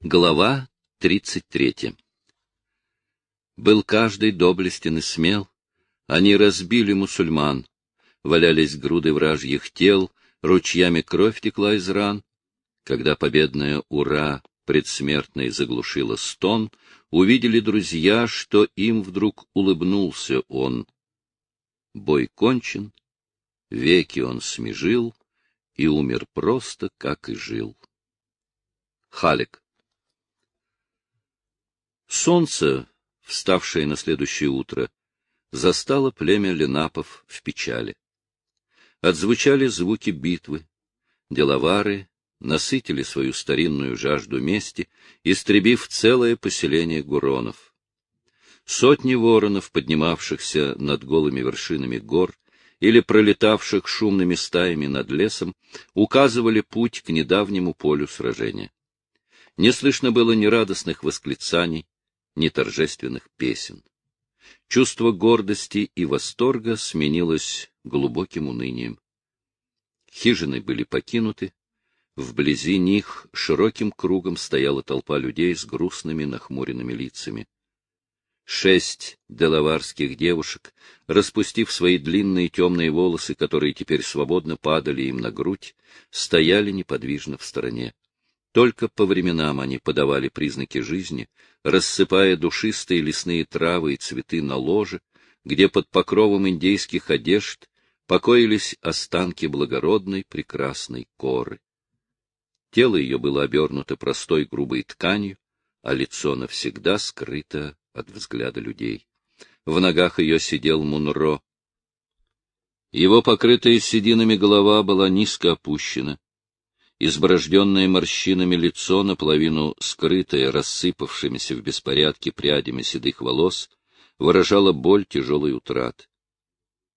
Глава 33 Был каждый доблестен и смел, они разбили мусульман, валялись груды вражьих тел, ручьями кровь текла из ран. Когда победная «Ура» предсмертной заглушила стон, увидели друзья, что им вдруг улыбнулся он. Бой кончен, веки он смежил и умер просто, как и жил. Халик Солнце, вставшее на следующее утро, застало племя ленапов в печали. Отзвучали звуки битвы. Деловары насытили свою старинную жажду мести, истребив целое поселение гуронов. Сотни воронов, поднимавшихся над голыми вершинами гор или пролетавших шумными стаями над лесом, указывали путь к недавнему полю сражения. Не слышно было ни радостных восклицаний, ни торжественных песен. Чувство гордости и восторга сменилось глубоким унынием. Хижины были покинуты, вблизи них широким кругом стояла толпа людей с грустными нахмуренными лицами. Шесть делаварских девушек, распустив свои длинные темные волосы, которые теперь свободно падали им на грудь, стояли неподвижно в стороне. Только по временам они подавали признаки жизни, рассыпая душистые лесные травы и цветы на ложе, где под покровом индейских одежд покоились останки благородной прекрасной коры. Тело ее было обернуто простой грубой тканью, а лицо навсегда скрыто от взгляда людей. В ногах ее сидел Мунро. Его покрытая сединами голова была низко опущена, изборожденное морщинами лицо, наполовину скрытое рассыпавшимися в беспорядке прядями седых волос, выражало боль тяжелой утраты.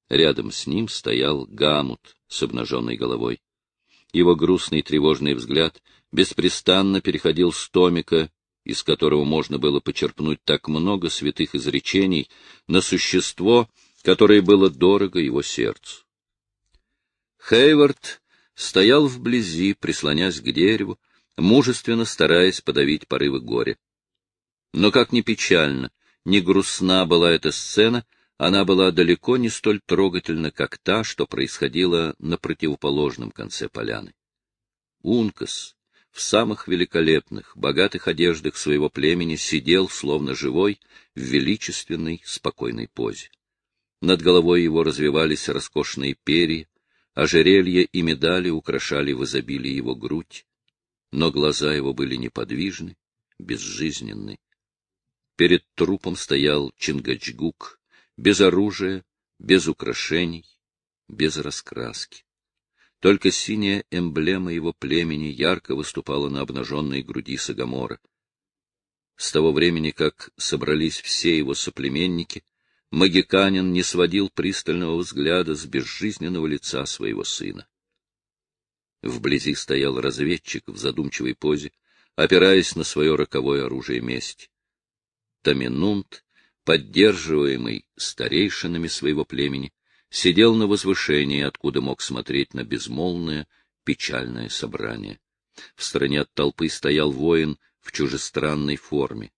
Рядом с ним стоял Гамут с обнаженной головой. Его грустный тревожный взгляд беспрестанно переходил с томика, из которого можно было почерпнуть так много святых изречений, на существо, которое было дорого его сердцу. Хейвард стоял вблизи, прислонясь к дереву, мужественно стараясь подавить порывы горя. Но как ни печально, ни грустна была эта сцена, она была далеко не столь трогательна, как та, что происходила на противоположном конце поляны. Ункас в самых великолепных, богатых одеждах своего племени сидел, словно живой, в величественной, спокойной позе. Над головой его развивались роскошные перья, Ожерелья и медали украшали в изобилии его грудь, но глаза его были неподвижны, безжизненны. Перед трупом стоял Чингачгук, без оружия, без украшений, без раскраски. Только синяя эмблема его племени ярко выступала на обнаженной груди Сагамора. С того времени, как собрались все его соплеменники, Магиканин не сводил пристального взгляда с безжизненного лица своего сына. Вблизи стоял разведчик в задумчивой позе, опираясь на свое роковое оружие мести. Таминунт, поддерживаемый старейшинами своего племени, сидел на возвышении, откуда мог смотреть на безмолвное, печальное собрание. В стороне от толпы стоял воин в чужестранной форме.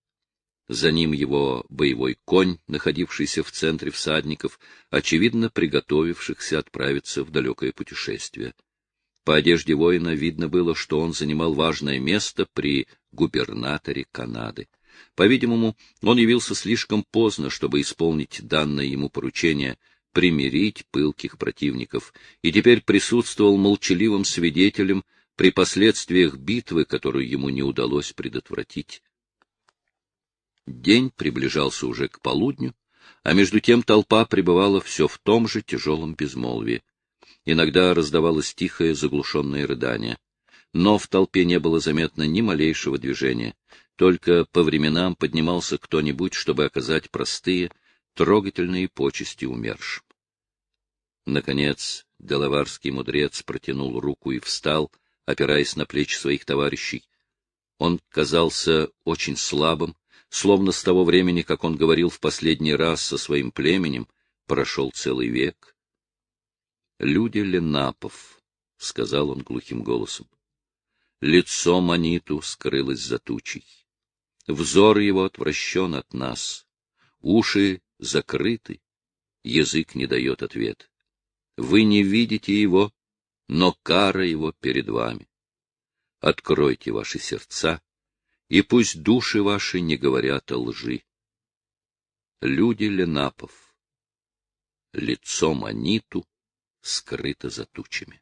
За ним его боевой конь, находившийся в центре всадников, очевидно приготовившихся отправиться в далекое путешествие. По одежде воина видно было, что он занимал важное место при губернаторе Канады. По-видимому, он явился слишком поздно, чтобы исполнить данное ему поручение примирить пылких противников, и теперь присутствовал молчаливым свидетелем при последствиях битвы, которую ему не удалось предотвратить. День приближался уже к полудню, а между тем толпа пребывала все в том же тяжелом безмолвии. Иногда раздавалось тихое заглушенное рыдание. Но в толпе не было заметно ни малейшего движения. Только по временам поднимался кто-нибудь, чтобы оказать простые, трогательные почести умершим. Наконец, делаварский мудрец протянул руку и встал, опираясь на плечи своих товарищей. Он казался очень слабым, словно с того времени, как он говорил в последний раз со своим племенем, прошел целый век. — Люди Ленапов, — сказал он глухим голосом. — лицо Маниту скрылось за тучей. Взор его отвращен от нас, уши закрыты, язык не дает ответ. Вы не видите его, но кара его перед вами. Откройте ваши сердца, и пусть души ваши не говорят о лжи. Люди Ленапов, лицо Маниту скрыто за тучами.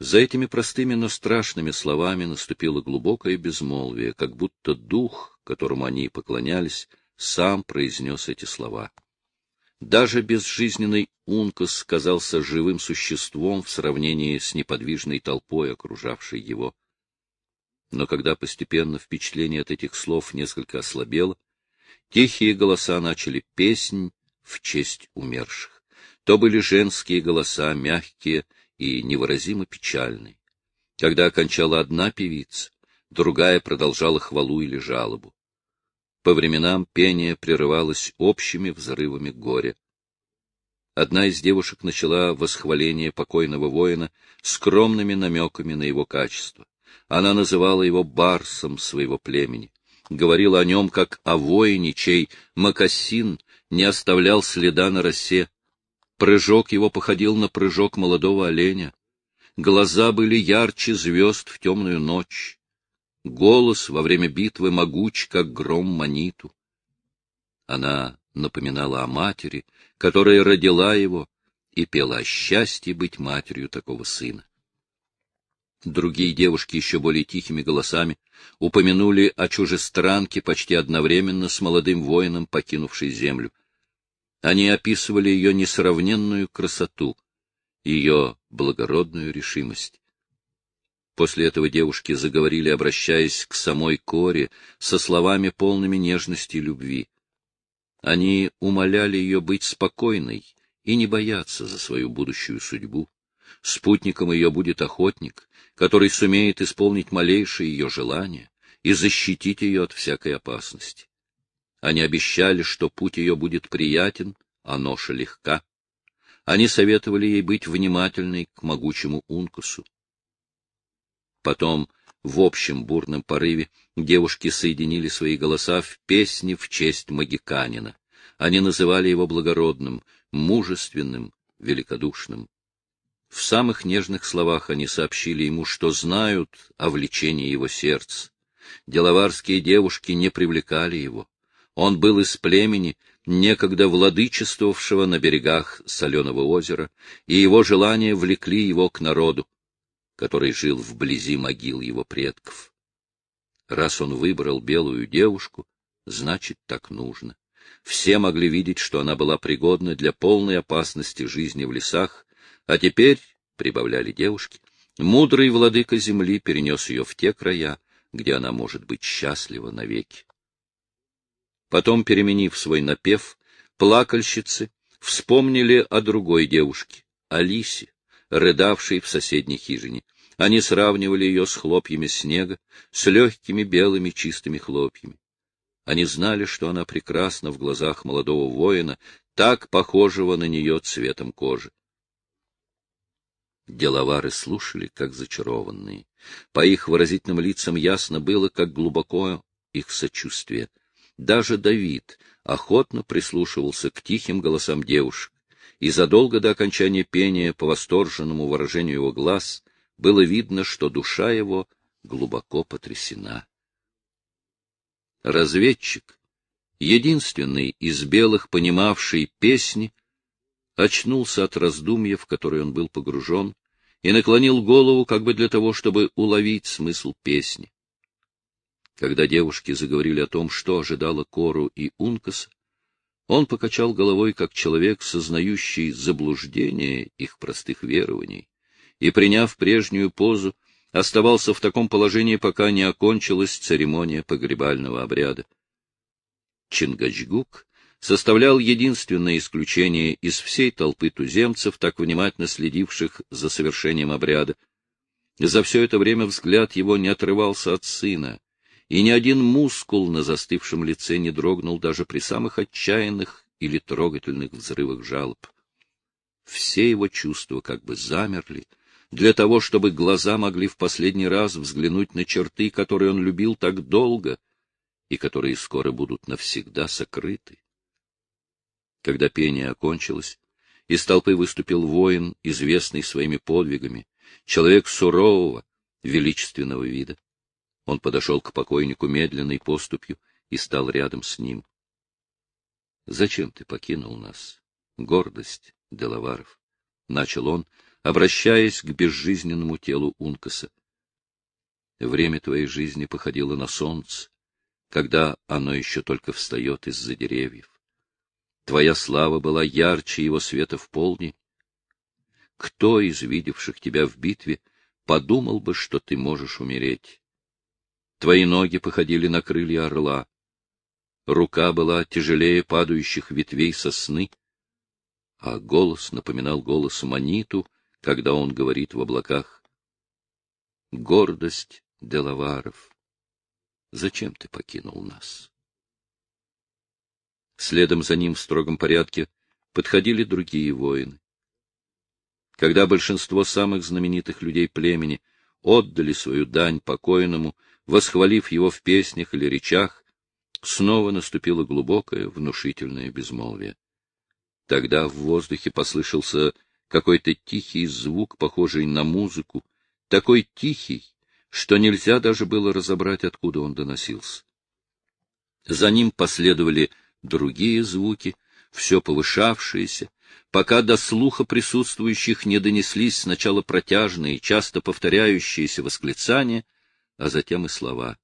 За этими простыми, но страшными словами наступило глубокое безмолвие, как будто дух, которому они поклонялись, сам произнес эти слова. Даже безжизненный Ункас казался живым существом в сравнении с неподвижной толпой, окружавшей его. Но когда постепенно впечатление от этих слов несколько ослабело, тихие голоса начали песнь в честь умерших. То были женские голоса, мягкие и невыразимо печальные. Когда окончала одна певица, другая продолжала хвалу или жалобу. По временам пение прерывалось общими взрывами горя. Одна из девушек начала восхваление покойного воина скромными намеками на его качество. Она называла его барсом своего племени, говорила о нем как о воине, чей макасин не оставлял следа на росе. Прыжок его походил на прыжок молодого оленя. Глаза были ярче звезд в темную ночь. Голос во время битвы могуч, как гром маниту. Она напоминала о матери, которая родила его, и пела о счастье быть матерью такого сына. Другие девушки еще более тихими голосами упомянули о чужестранке почти одновременно с молодым воином, покинувшей землю. Они описывали ее несравненную красоту, ее благородную решимость. После этого девушки заговорили, обращаясь к самой Коре, со словами полными нежности и любви. Они умоляли ее быть спокойной и не бояться за свою будущую судьбу. Спутником ее будет охотник, который сумеет исполнить малейшие ее желания и защитить ее от всякой опасности. Они обещали, что путь ее будет приятен, а ноша легка. Они советовали ей быть внимательной к могучему Ункусу. Потом, в общем бурном порыве, девушки соединили свои голоса в песне в честь Магиканина. Они называли его благородным, мужественным, великодушным. В самых нежных словах они сообщили ему, что знают о влечении его сердца. Деловарские девушки не привлекали его. Он был из племени, некогда владычествовавшего на берегах соленого озера, и его желания влекли его к народу, который жил вблизи могил его предков. Раз он выбрал белую девушку, значит, так нужно. Все могли видеть, что она была пригодна для полной опасности жизни в лесах, а теперь, — прибавляли девушки, — мудрый владыка земли перенес ее в те края, где она может быть счастлива навеки. Потом, переменив свой напев, плакальщицы вспомнили о другой девушке, Алисе, рыдавшей в соседней хижине. Они сравнивали ее с хлопьями снега, с легкими белыми чистыми хлопьями. Они знали, что она прекрасна в глазах молодого воина, так похожего на нее цветом кожи. Деловары слушали, как зачарованные. По их выразительным лицам ясно было, как глубоко их сочувствие. Даже Давид охотно прислушивался к тихим голосам девушек, и задолго до окончания пения по восторженному выражению его глаз было видно, что душа его глубоко потрясена. Разведчик, единственный из белых, понимавший песни, очнулся от раздумья, в которые он был погружен, и наклонил голову как бы для того, чтобы уловить смысл песни. Когда девушки заговорили о том, что ожидало Кору и Ункаса, он покачал головой, как человек, сознающий заблуждение их простых верований, и, приняв прежнюю позу, оставался в таком положении, пока не окончилась церемония погребального обряда. Чингачгук составлял единственное исключение из всей толпы туземцев, так внимательно следивших за совершением обряда. За все это время взгляд его не отрывался от сына, и ни один мускул на застывшем лице не дрогнул даже при самых отчаянных или трогательных взрывах жалоб. Все его чувства как бы замерли, для того, чтобы глаза могли в последний раз взглянуть на черты, которые он любил так долго и которые скоро будут навсегда сокрыты. Когда пение окончилось, из толпы выступил воин, известный своими подвигами, человек сурового, величественного вида. Он подошел к покойнику медленной поступью и стал рядом с ним. — Зачем ты покинул нас, гордость Делаваров? — начал он, обращаясь к безжизненному телу Ункаса. Время твоей жизни походило на солнце, когда оно еще только встает из-за деревьев. Твоя слава была ярче его света в полдень. Кто из видевших тебя в битве подумал бы, что ты можешь умереть? Твои ноги походили на крылья орла. Рука была тяжелее падающих ветвей сосны, а голос напоминал голос Маниту, когда он говорит в облаках. Гордость Делаваров, зачем ты покинул нас? Следом за ним в строгом порядке подходили другие воины. Когда большинство самых знаменитых людей племени отдали свою дань покойному, восхвалив его в песнях или речах, снова наступило глубокое, внушительное безмолвие. Тогда в воздухе послышался какой-то тихий звук, похожий на музыку, такой тихий, что нельзя даже было разобрать, откуда он доносился. За ним последовали другие звуки, все повышавшиеся, пока до слуха присутствующих не донеслись сначала протяжные, часто повторяющиеся восклицания, а затем и слова.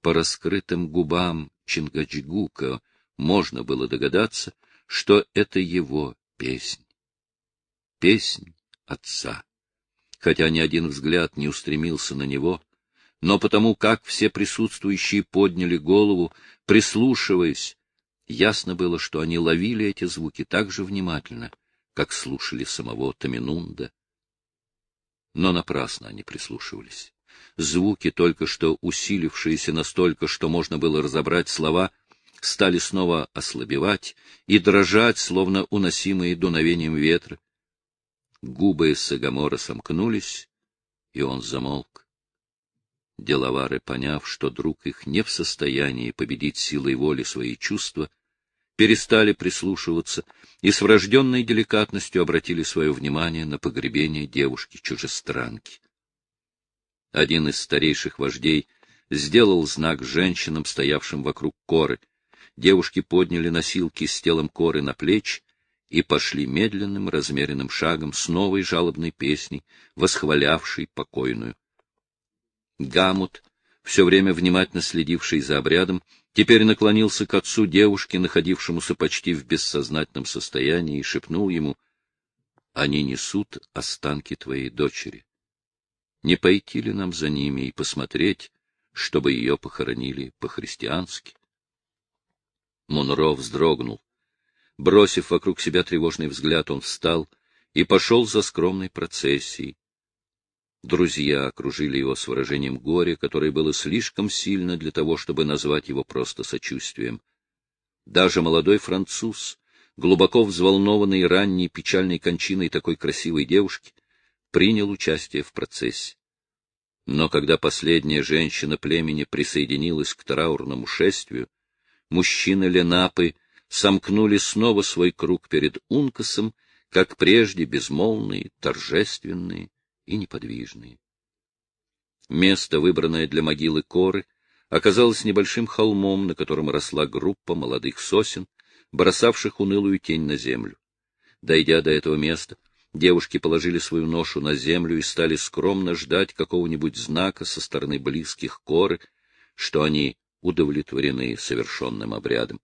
По раскрытым губам Чингаджигука можно было догадаться, что это его песнь песнь отца. Хотя ни один взгляд не устремился на него, но потому как все присутствующие подняли голову, прислушиваясь, ясно было, что они ловили эти звуки так же внимательно, как слушали самого Таминунда. Но напрасно они прислушивались. Звуки, только что усилившиеся настолько, что можно было разобрать слова, стали снова ослабевать и дрожать, словно уносимые дуновением ветра. Губы Сагамора сомкнулись, и он замолк. Деловары, поняв, что друг их не в состоянии победить силой воли свои чувства, перестали прислушиваться и с врожденной деликатностью обратили свое внимание на погребение девушки-чужестранки. Один из старейших вождей сделал знак женщинам, стоявшим вокруг коры. Девушки подняли носилки с телом коры на плечи и пошли медленным, размеренным шагом с новой жалобной песней, восхвалявшей покойную. Гамут, все время внимательно следивший за обрядом, теперь наклонился к отцу девушки, находившемуся почти в бессознательном состоянии, и шепнул ему, «Они несут останки твоей дочери. Не пойти ли нам за ними и посмотреть, чтобы ее похоронили по-христиански?» Мунро вздрогнул. Бросив вокруг себя тревожный взгляд, он встал и пошел за скромной процессией. Друзья окружили его с выражением горя, которое было слишком сильно для того, чтобы назвать его просто сочувствием. Даже молодой француз, глубоко взволнованный ранней печальной кончиной такой красивой девушки, принял участие в процессе. Но когда последняя женщина племени присоединилась к траурному шествию, мужчины Ленапы сомкнули снова свой круг перед Ункасом, как прежде безмолвные, торжественные и неподвижные. Место, выбранное для могилы Коры, оказалось небольшим холмом, на котором росла группа молодых сосен, бросавших унылую тень на землю. Дойдя до этого места, девушки положили свою ношу на землю и стали скромно ждать какого-нибудь знака со стороны близких Коры, что они удовлетворены совершенным обрядом.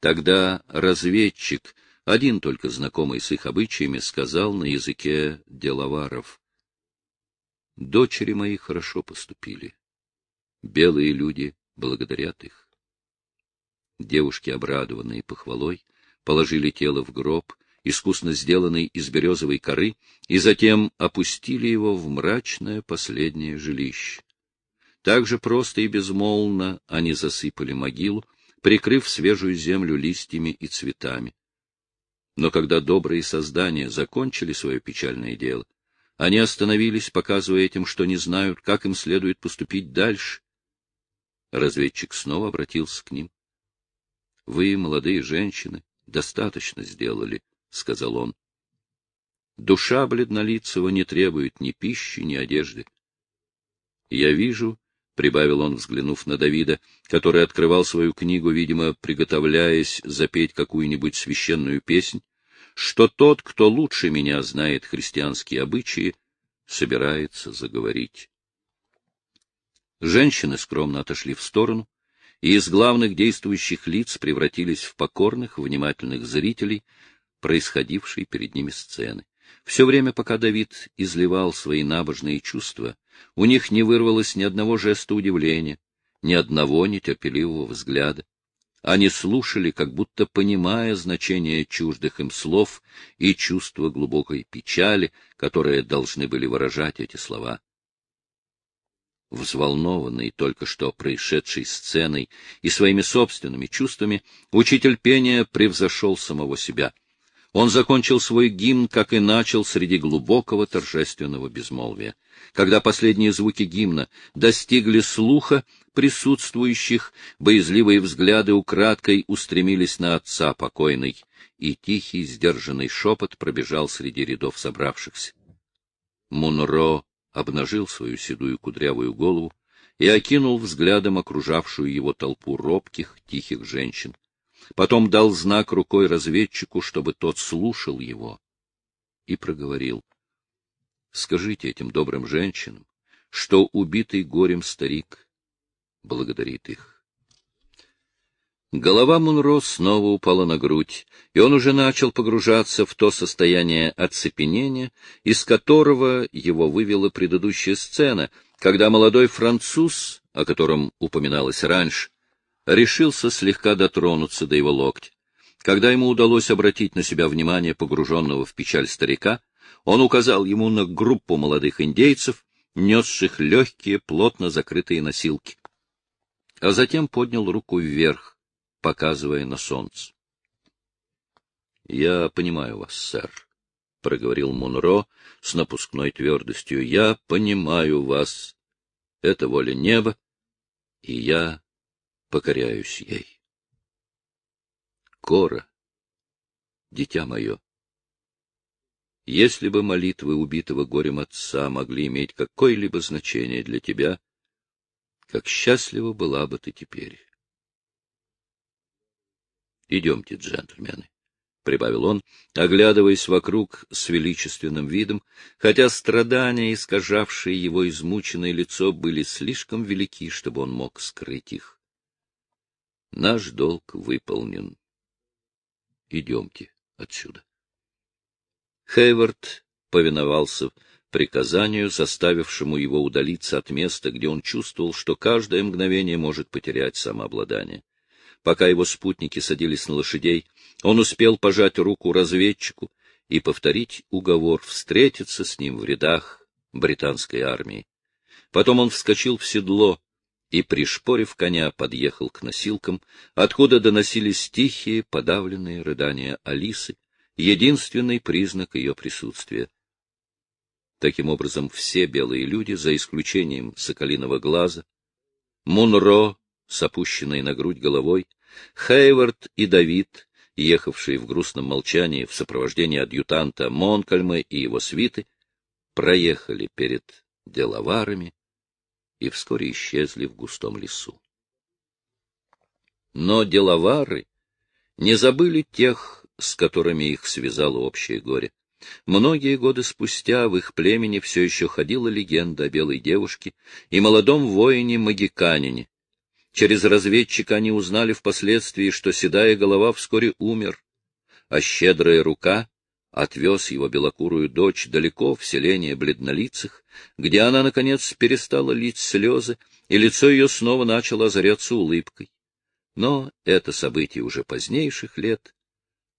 Тогда разведчик, один только знакомый с их обычаями, сказал на языке деловаров. Дочери мои хорошо поступили. Белые люди благодарят их. Девушки, обрадованные похвалой, положили тело в гроб, искусно сделанный из березовой коры, и затем опустили его в мрачное последнее жилище. Так же просто и безмолвно они засыпали могилу, прикрыв свежую землю листьями и цветами. Но когда добрые создания закончили свое печальное дело, Они остановились, показывая этим, что не знают, как им следует поступить дальше. Разведчик снова обратился к ним. — Вы, молодые женщины, достаточно сделали, — сказал он. Душа бледнолицего не требует ни пищи, ни одежды. Я вижу, — прибавил он, взглянув на Давида, который открывал свою книгу, видимо, приготовляясь запеть какую-нибудь священную песнь, что тот, кто лучше меня знает христианские обычаи, собирается заговорить. Женщины скромно отошли в сторону, и из главных действующих лиц превратились в покорных, внимательных зрителей происходившей перед ними сцены. Все время, пока Давид изливал свои набожные чувства, у них не вырвалось ни одного жеста удивления, ни одного нетерпеливого взгляда. Они слушали, как будто понимая значение чуждых им слов и чувство глубокой печали, которые должны были выражать эти слова. Взволнованный только что происшедшей сценой и своими собственными чувствами, учитель пения превзошел самого себя. Он закончил свой гимн, как и начал, среди глубокого торжественного безмолвия. Когда последние звуки гимна достигли слуха присутствующих, боязливые взгляды украдкой устремились на отца покойной, и тихий, сдержанный шепот пробежал среди рядов собравшихся. Мунро обнажил свою седую кудрявую голову и окинул взглядом окружавшую его толпу робких, тихих женщин. Потом дал знак рукой разведчику, чтобы тот слушал его, и проговорил. — Скажите этим добрым женщинам, что убитый горем старик благодарит их. Голова Мунро снова упала на грудь, и он уже начал погружаться в то состояние оцепенения, из которого его вывела предыдущая сцена, когда молодой француз, о котором упоминалось раньше, решился слегка дотронуться до его локтя. Когда ему удалось обратить на себя внимание погруженного в печаль старика, он указал ему на группу молодых индейцев, несших легкие, плотно закрытые носилки. А затем поднял руку вверх, показывая на солнце. — Я понимаю вас, сэр, — проговорил Мунро с напускной твердостью. — Я понимаю вас. Это воля неба, и я покоряюсь ей. Кора, дитя мое, если бы молитвы убитого горем отца могли иметь какое-либо значение для тебя, как счастлива была бы ты теперь. Идемте, джентльмены, — прибавил он, оглядываясь вокруг с величественным видом, хотя страдания, искажавшие его измученное лицо, были слишком велики, чтобы он мог скрыть их. Наш долг выполнен. Идемте отсюда. Хейвард повиновался приказанию, заставившему его удалиться от места, где он чувствовал, что каждое мгновение может потерять самообладание. Пока его спутники садились на лошадей, он успел пожать руку разведчику и повторить уговор встретиться с ним в рядах британской армии. Потом он вскочил в седло и, пришпорив коня, подъехал к носилкам, откуда доносились тихие, подавленные рыдания Алисы, единственный признак ее присутствия. Таким образом, все белые люди, за исключением соколиного глаза, Мунро с опущенной на грудь головой, Хейвард и Давид, ехавшие в грустном молчании в сопровождении адъютанта Монкальма и его свиты, проехали перед деловарами и вскоре исчезли в густом лесу. Но деловары не забыли тех, с которыми их связало общее горе. Многие годы спустя в их племени все еще ходила легенда о белой девушке и молодом воине-магиканине, Через разведчика они узнали впоследствии, что седая голова вскоре умер, а щедрая рука отвез его белокурую дочь далеко в селение бледнолицых, где она, наконец, перестала лить слезы, и лицо ее снова начало озаряться улыбкой. Но это событие уже позднейших лет,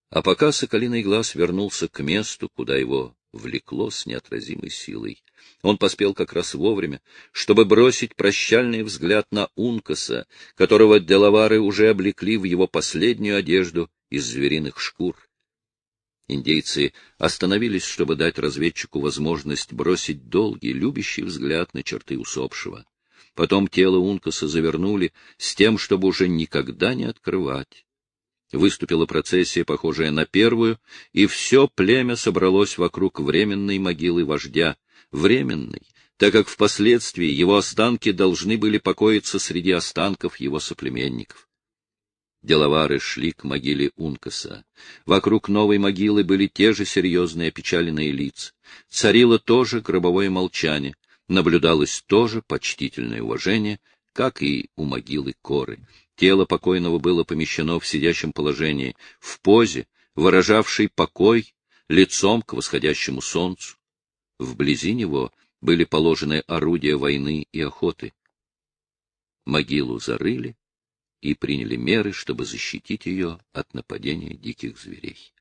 а пока соколиный глаз вернулся к месту, куда его влекло с неотразимой силой. Он поспел как раз вовремя, чтобы бросить прощальный взгляд на Ункаса, которого деловары уже облекли в его последнюю одежду из звериных шкур. Индейцы остановились, чтобы дать разведчику возможность бросить долгий, любящий взгляд на черты усопшего. Потом тело Ункаса завернули с тем, чтобы уже никогда не открывать. Выступила процессия, похожая на первую, и все племя собралось вокруг временной могилы вождя. Временной, так как впоследствии его останки должны были покоиться среди останков его соплеменников. Деловары шли к могиле Ункаса. Вокруг новой могилы были те же серьезные опечаленные лица. Царило тоже гробовое молчание, наблюдалось тоже почтительное уважение, как и у могилы Коры. Тело покойного было помещено в сидящем положении, в позе, выражавшей покой, лицом к восходящему солнцу. Вблизи него были положены орудия войны и охоты. Могилу зарыли, и приняли меры, чтобы защитить ее от нападения диких зверей.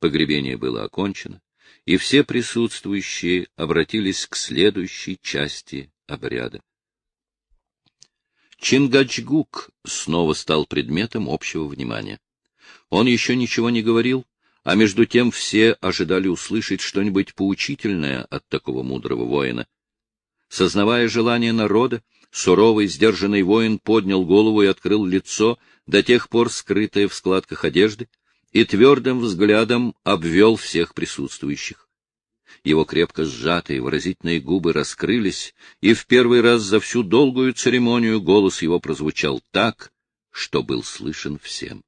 Погребение было окончено, и все присутствующие обратились к следующей части обряда. Чингачгук снова стал предметом общего внимания. Он еще ничего не говорил, а между тем все ожидали услышать что-нибудь поучительное от такого мудрого воина. Сознавая желание народа, Суровый, сдержанный воин поднял голову и открыл лицо, до тех пор скрытое в складках одежды, и твердым взглядом обвел всех присутствующих. Его крепко сжатые выразительные губы раскрылись, и в первый раз за всю долгую церемонию голос его прозвучал так, что был слышен всем.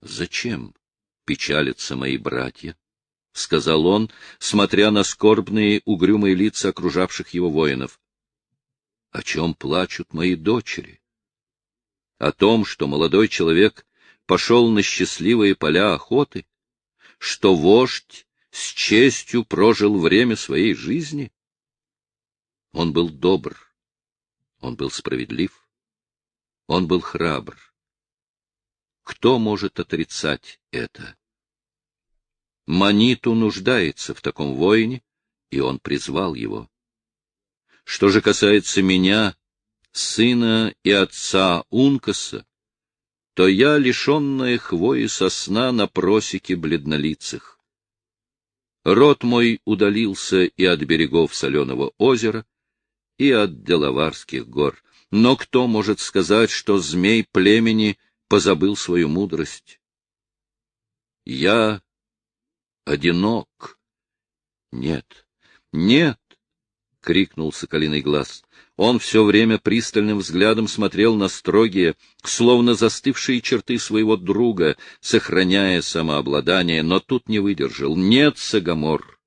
«Зачем печалятся мои братья?» — сказал он, смотря на скорбные угрюмые лица окружавших его воинов о чем плачут мои дочери. О том, что молодой человек пошел на счастливые поля охоты, что вождь с честью прожил время своей жизни. Он был добр, он был справедлив, он был храбр. Кто может отрицать это? Маниту нуждается в таком воине, и он призвал его. Что же касается меня, сына и отца Ункаса, то я лишенная хвои сосна на просеке бледнолицых. Род мой удалился и от берегов соленого озера, и от Делаварских гор. Но кто может сказать, что змей племени позабыл свою мудрость? Я одинок. Нет, нет, — крикнул соколиный глаз. Он все время пристальным взглядом смотрел на строгие, словно застывшие черты своего друга, сохраняя самообладание, но тут не выдержал. «Нет, Сагамор,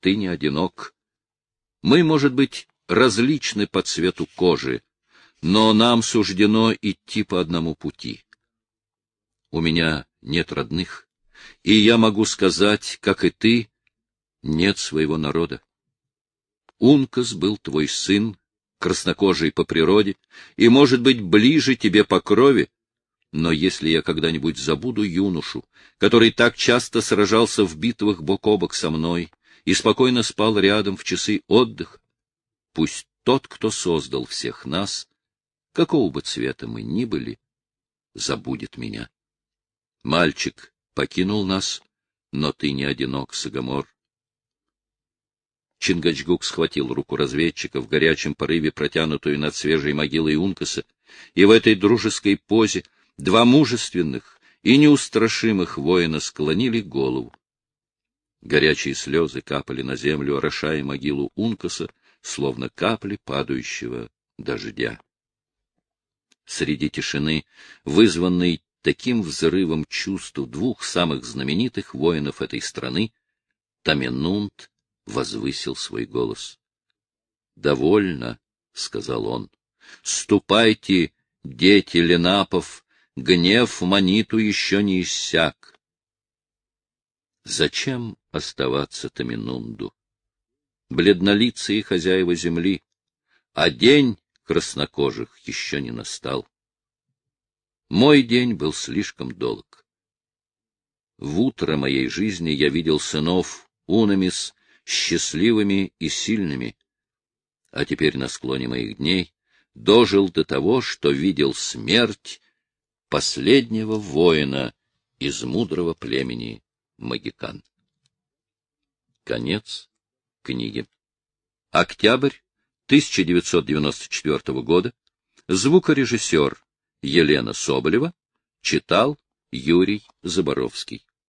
ты не одинок. Мы, может быть, различны по цвету кожи, но нам суждено идти по одному пути. У меня нет родных, и я могу сказать, как и ты, нет своего народа. Ункас был твой сын, краснокожий по природе, и, может быть, ближе тебе по крови, но если я когда-нибудь забуду юношу, который так часто сражался в битвах бок о бок со мной и спокойно спал рядом в часы отдыха, пусть тот, кто создал всех нас, какого бы цвета мы ни были, забудет меня. Мальчик покинул нас, но ты не одинок, Сагамор. Чингачгук схватил руку разведчика в горячем порыве, протянутую над свежей могилой Ункаса, и в этой дружеской позе два мужественных и неустрашимых воина склонили голову. Горячие слезы капали на землю, орошая могилу Ункаса, словно капли падающего дождя. Среди тишины, вызванной таким взрывом чувств двух самых знаменитых воинов этой страны, Таменунт возвысил свой голос. — Довольно, — сказал он. — Ступайте, дети Ленапов, гнев Маниту еще не иссяк. Зачем оставаться Таминунду? Бледнолицые хозяева земли, а день краснокожих еще не настал. Мой день был слишком долг. В утро моей жизни я видел сынов Унамис счастливыми и сильными. А теперь на склоне моих дней дожил до того, что видел смерть последнего воина из мудрого племени Магикан. Конец книги. Октябрь 1994 года. Звукорежиссер Елена Соболева читал Юрий Заборовский.